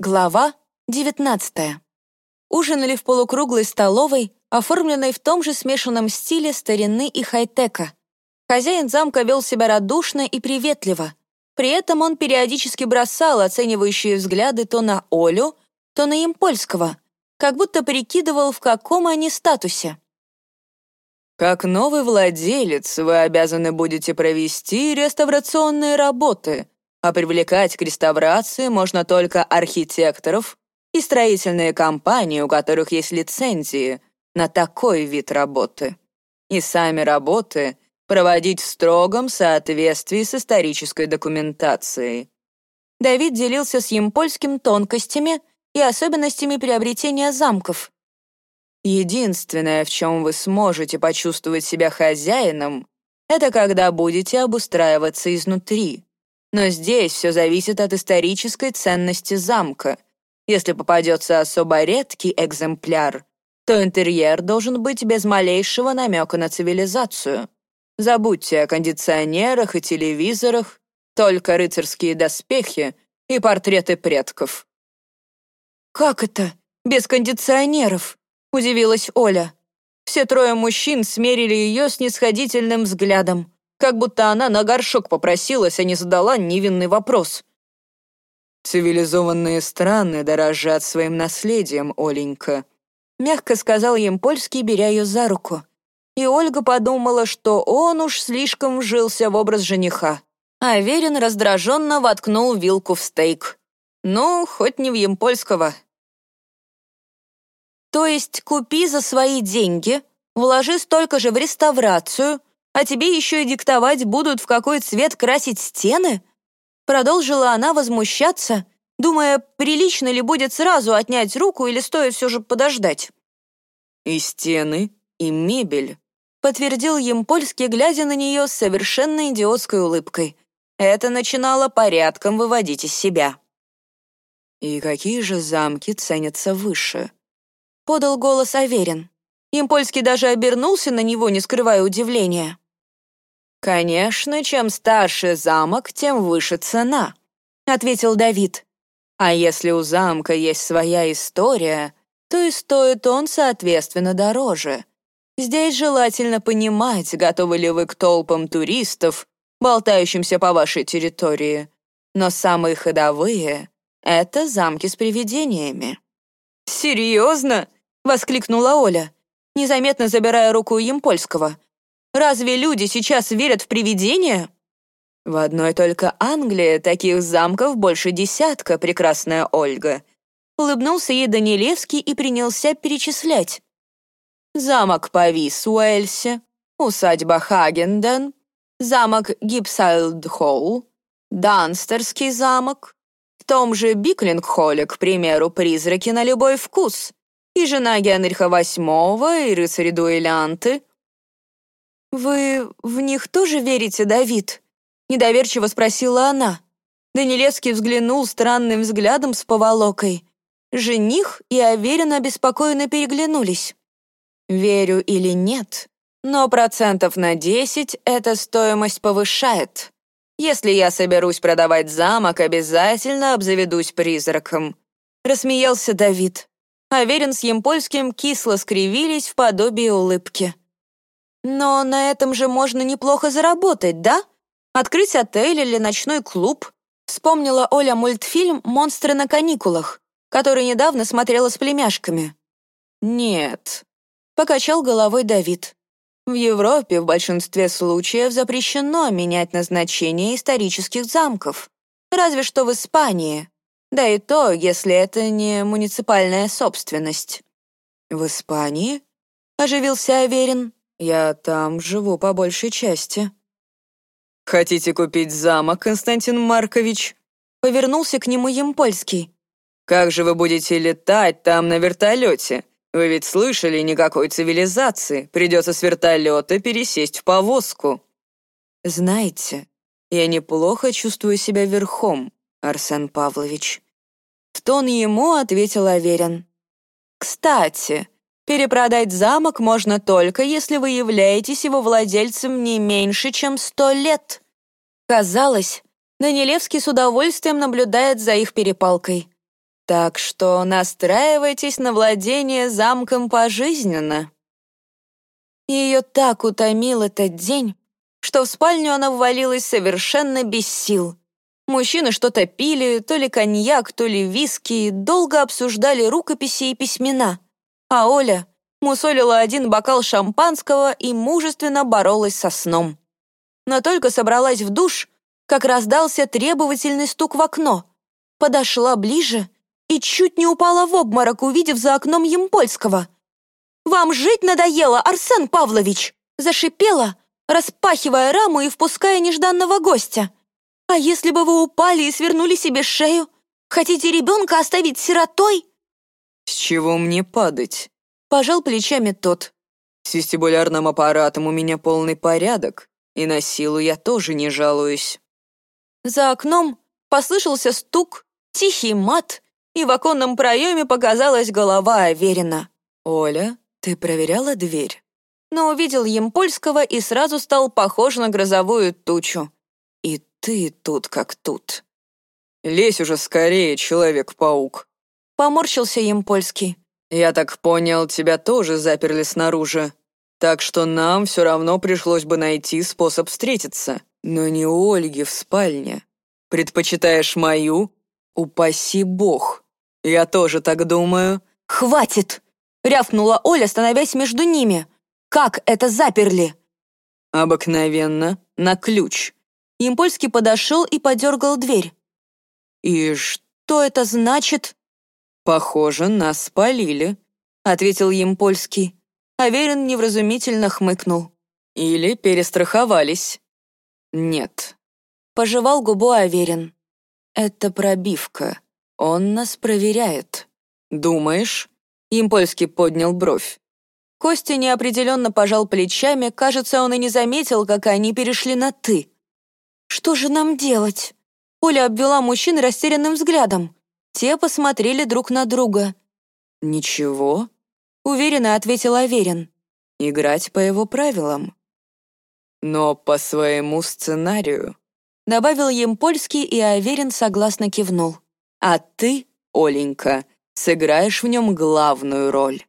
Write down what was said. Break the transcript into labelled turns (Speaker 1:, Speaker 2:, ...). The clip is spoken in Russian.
Speaker 1: Глава 19. Ужинали в полукруглой столовой, оформленной в том же смешанном стиле старины и хай-тека. Хозяин замка вел себя радушно и приветливо. При этом он периодически бросал оценивающие взгляды то на Олю, то на Импольского, как будто прикидывал, в каком они статусе.
Speaker 2: «Как новый владелец вы обязаны будете провести реставрационные работы», а привлекать к реставрации можно только архитекторов и строительные компании, у которых есть лицензии на такой вид работы. И сами работы проводить в строгом соответствии с исторической документацией.
Speaker 1: Давид делился с Емпольским тонкостями и особенностями приобретения замков.
Speaker 2: Единственное, в чем вы сможете почувствовать себя хозяином, это когда будете обустраиваться изнутри. Но здесь все зависит от исторической ценности замка. Если попадется особо редкий экземпляр, то интерьер должен быть без малейшего намека на цивилизацию. Забудьте о кондиционерах и телевизорах, только рыцарские доспехи и портреты предков.
Speaker 1: «Как это? Без кондиционеров?» — удивилась Оля. Все трое мужчин смерили ее снисходительным взглядом как будто она на горшок попросилась, а не задала невинный вопрос.
Speaker 2: «Цивилизованные страны дорожат своим наследием, Оленька»,
Speaker 1: мягко сказал им польский, беря ее за руку. И Ольга подумала, что он уж слишком вжился в образ жениха. А Верин раздраженно воткнул вилку в стейк. Ну, хоть не в Емпольского. То есть купи за свои деньги, вложи столько же в реставрацию, а тебе еще и диктовать будут, в какой цвет красить стены?» Продолжила она возмущаться, думая, прилично ли будет сразу отнять руку или стоит все же подождать.
Speaker 2: «И стены, и мебель», —
Speaker 1: подтвердил Емпольский, глядя на нее с совершенно идиотской улыбкой. Это начинало порядком выводить из себя.
Speaker 2: «И какие же замки ценятся выше?»
Speaker 1: — подал голос Аверин. Импольский даже обернулся на него, не скрывая удивления.
Speaker 2: «Конечно, чем старше замок, тем выше цена», — ответил Давид. «А если у замка есть своя история, то и стоит он, соответственно, дороже. Здесь желательно понимать, готовы ли вы к толпам туристов, болтающимся по вашей территории. Но самые ходовые — это замки с привидениями».
Speaker 1: «Серьезно?» — воскликнула Оля незаметно забирая руку у Емпольского. «Разве люди сейчас верят в привидения?»
Speaker 2: «В одной только Англии таких замков больше десятка, прекрасная Ольга»,
Speaker 1: улыбнулся ей Данилевский и принялся перечислять.
Speaker 2: «Замок Павис в Уэльсе, усадьба Хагенден, замок Гипсайлд-Холл, Данстерский замок, в том же Биклинг-Холле, к примеру, призраки на любой вкус, и жена Генриха VIII, и рыцари-дуэлянты».
Speaker 1: «Вы в них тоже верите, Давид?» — недоверчиво спросила она. Данилевский взглянул странным взглядом с поволокой. Жених и Аверин обеспокоенно переглянулись.
Speaker 2: «Верю или нет, но процентов на десять эта стоимость повышает. Если я соберусь продавать замок, обязательно обзаведусь призраком», — рассмеялся Давид.
Speaker 1: Аверин с Емпольским кисло скривились в подобии улыбки. «Но на этом же можно неплохо заработать, да? Открыть отель или ночной клуб?» Вспомнила Оля мультфильм «Монстры на каникулах», который недавно смотрела с племяшками.
Speaker 2: «Нет», — покачал головой Давид. «В Европе в большинстве случаев запрещено менять назначение исторических замков. Разве что в Испании. Да и то, если это не муниципальная собственность. В Испании? Оживился Аверин. Я там живу по большей части. Хотите купить замок, Константин Маркович? Повернулся к нему Емпольский. Как же вы будете летать там на вертолете? Вы ведь слышали, никакой цивилизации. Придется с вертолета пересесть в повозку. Знаете, я неплохо чувствую себя верхом, Арсен Павлович». В тон ему ответил Аверин. «Кстати, перепродать замок можно только, если вы являетесь его владельцем не меньше, чем сто лет».
Speaker 1: Казалось, Данилевский с удовольствием наблюдает за их перепалкой. Так что настраивайтесь на владение замком пожизненно. Ее так утомил этот день, что в спальню она ввалилась совершенно без сил. Мужчины что-то пили, то ли коньяк, то ли виски, долго обсуждали рукописи и письмена. А Оля мусолила один бокал шампанского и мужественно боролась со сном. Но только собралась в душ, как раздался требовательный стук в окно. Подошла ближе и чуть не упала в обморок, увидев за окном Емпольского. «Вам жить надоело, Арсен Павлович!» Зашипела, распахивая раму и впуская нежданного гостя. «А если бы вы упали и свернули себе шею? Хотите ребенка оставить сиротой?»
Speaker 2: «С чего мне падать?»
Speaker 1: Пожал плечами тот.
Speaker 2: «С вестибулярным аппаратом у меня полный порядок, и на силу я тоже не жалуюсь».
Speaker 1: За окном послышался стук, тихий мат, и в оконном проеме показалась голова Аверина.
Speaker 2: «Оля, ты проверяла дверь?»
Speaker 1: Но увидел Емпольского и сразу стал похож на грозовую тучу.
Speaker 2: «И ты тут как тут». «Лезь уже скорее, Человек-паук!»
Speaker 1: Поморщился Емпольский.
Speaker 2: «Я так понял, тебя тоже заперли снаружи. Так что нам все равно пришлось бы найти способ встретиться. Но не у Ольги в спальне. Предпочитаешь мою? Упаси бог. Я тоже так думаю».
Speaker 1: «Хватит!» — рявкнула Оля, становясь между ними. «Как это заперли?»
Speaker 2: «Обыкновенно, на ключ».
Speaker 1: Импольский подошел и подергал дверь.
Speaker 2: «И что это значит?» «Похоже, нас спалили», — ответил Емпольский. Аверин невразумительно хмыкнул. «Или перестраховались». «Нет».
Speaker 1: Пожевал губу Аверин.
Speaker 2: «Это пробивка. Он нас проверяет». «Думаешь?» Импольский поднял бровь.
Speaker 1: Костя неопределенно пожал плечами, кажется, он и не заметил, как они перешли на «ты». «Что же нам делать?» Оля обвела мужчин растерянным взглядом. Те посмотрели друг на друга.
Speaker 2: «Ничего», —
Speaker 1: уверенно ответил Аверин.
Speaker 2: «Играть по его правилам». «Но по своему сценарию», —
Speaker 1: добавил Емпольский, и Аверин согласно кивнул.
Speaker 2: «А ты, Оленька, сыграешь в нем главную роль».